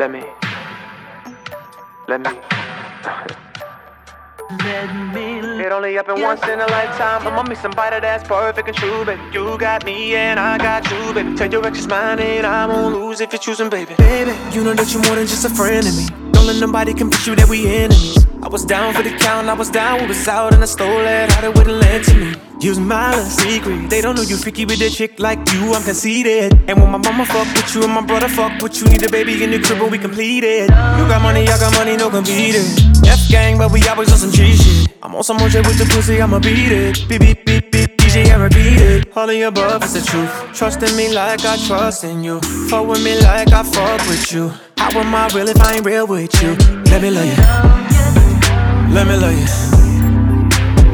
Let me. Let me. It only happen once in a lifetime. I'ma meet somebody that's perfect and true, baby. You got me and I got you, baby. Tell your ex it's mine and I won't lose if you're choosing, baby. Baby, you know that you're more than just a friend to me. Don't let nobody convince you that we enemies. I was down for the count, I was down, we was out, and I stole it. How they wouldn't lend to me. Use my secret. They don't know you freaky with a chick like you. I'm conceited. And when my mama fuck with you and my brother fuck with you, need a baby in the crib when we complete it. You got money, I got money, no competing. F gang, but we always on some G shit. I'm on some shit with the pussy, I'ma beat it. Beep beep beep beep. DJ and repeat it. All of your above is the truth. Trust in me like I trust in you. Fuck with me like I fuck with you. How am I real if I ain't real with you? Let me love you. Let me love you.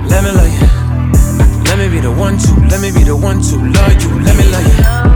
Let me love you. Let me be the one to, let me be the one to love you. Let me love you.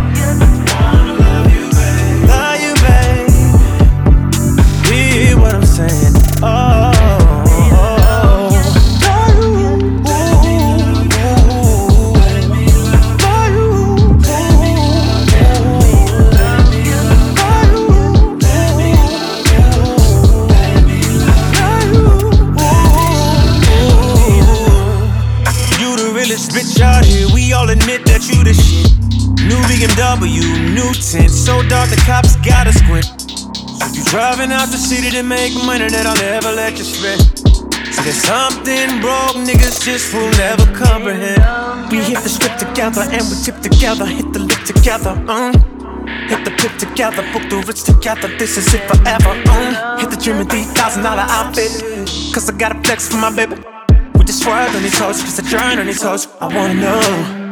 BMW, new tint. So dark the cops gotta squint. So you driving out the city to make money that I'll never let you spend. So there's something broke, niggas just will never comprehend. We hit the strip together and we tip together, hit the lip together, um. Hit the pip together, book the rich together, this is it forever, um. Hit the gym in $3,000 outfit, cause I got a flex for my baby. With the swag on his toes, cause I drown on his toes. I wanna know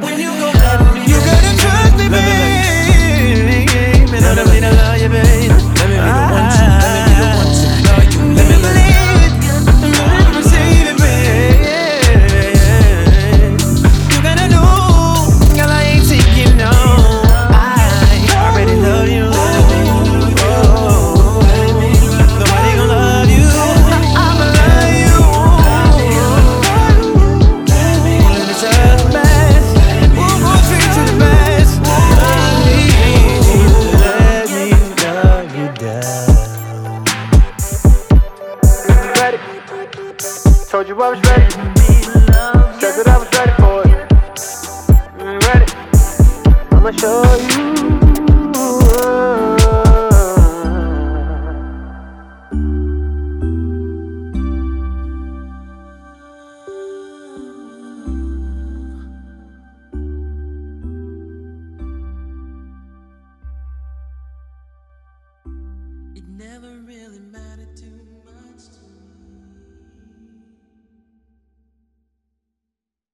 when you let. You gotta trust me, baby. Told you I was ready. Said that I was ready for it. Ready. I'ma show you. It never